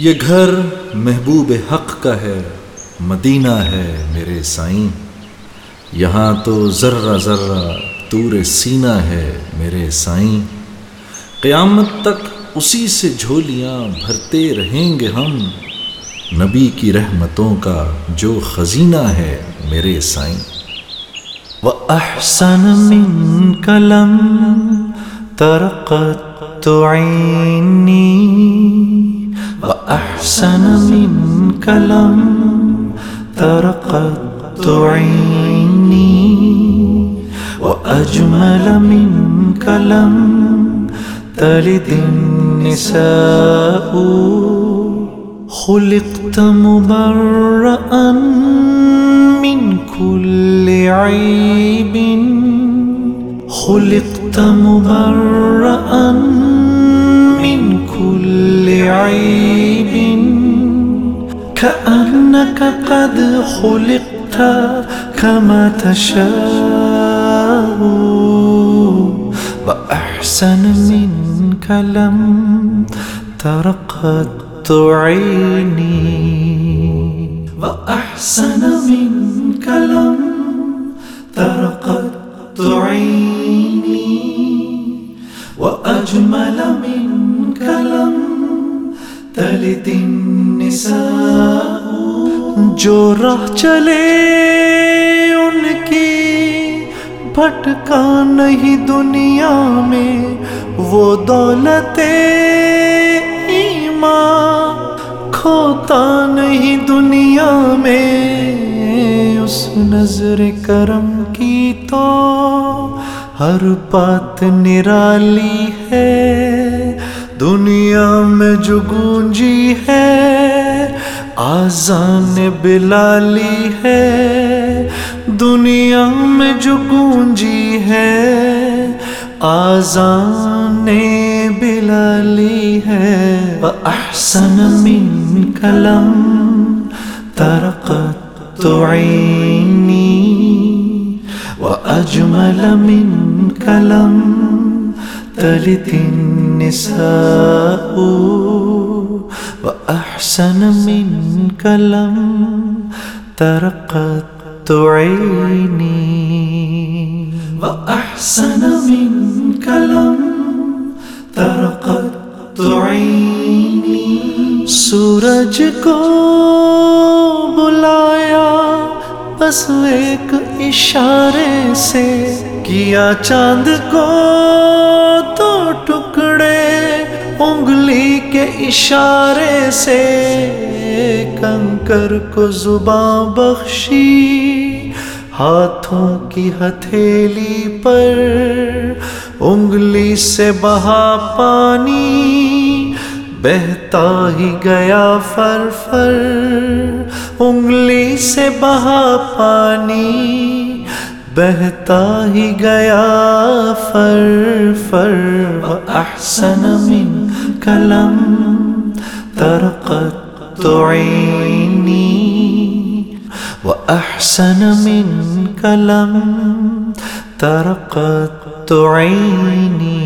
یہ گھر محبوب حق کا ہے، مدینہ ہے میرے سائیں۔ یہاں تو ذرہ ذرہ تور سینہ ہے میرے سائیں۔ قیامت تک اسی سے جھولیاں بھرتے رہیں گے ہم۔ نبی کی رحمتوں کا جو خزینہ ہے میرے سائیں۔ وأحسن منك لم ترقت عيني۔ وأحسن منك لم ترقت عيني وأجمل منك لم تلد النساء خلقت مبرأ من كل عيب خلقت مبرأ كأنك قد خلقت كما تشاء. وأحسن منك لم ترقت عيني. وأحسن منك لم ترقت عيني. وأجمل منك لم تلد النساء جو راہ چلے ان کی، بھٹکا نہیں دنیا میں، وہ دولت ایمان کھوتا نہیں دنیا میں۔ اس نظر کرم کی تو ہر بات نرالی ہے۔ دنیا میں جو گونجی ہے آزان بلالی ہے، دنیا میں جو گونجی ہے آزان بلالی ہے۔ وأحسن منك لم ترقت عيني، وأجمل منك لم تلد النساء۔ وأحسن منك لم ترقت عيني. وأحسن منك لم ترقت عيني. سورج کو بلایا بس ایک اشارے سے کیا چاند کو تو ٹکڑے انگلی کے اشارے سے کنکر کو زباں بخشی، ہاتھوں کی ہتھیلی پر انگلی سے بہا پانی، بہتا ہی گیا فر فر۔ انگلی سے بہا پانی، بہتا ہی گیا فر فر۔ وأحسن من کلم ترقت عيني وأحسن من کلم ترقت عيني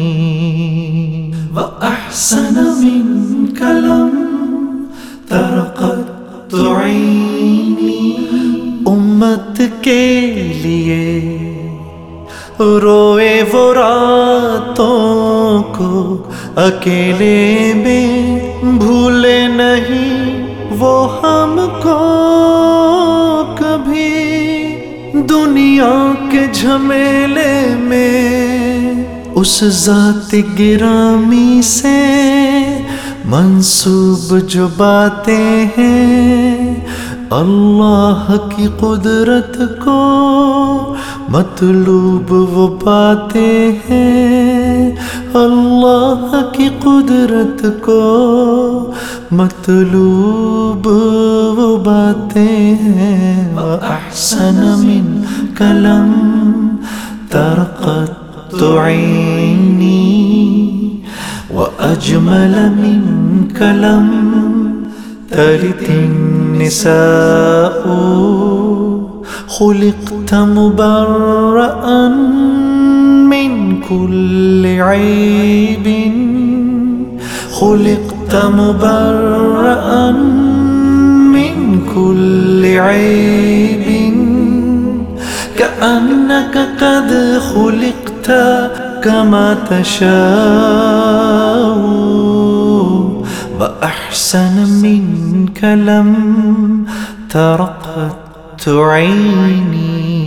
وأحسن من کلم ترقت عيني امت کے لیے روئے وہ راتوں کو اکیلے میں بھولے نہیں وہ ہم کو کبھی دنیا کے جھمیلے میں اس ذات گرامی سے منسوب جو باتیں ہیں اللہ کی قدرت کو مطلوب وہ باتیں ہیں۔ اللہ کی قدرت کو مطلوب وہ باتیں ہیں۔ وأحسن من کلم ترقت عيني وأجمل من كلم تلت النساء خلقت مبرأ من كل عيب. خلقت مبرأ من كل عيب. كأنك قد خلقت كما تشاء. أحسن منك لم ترقت عيني.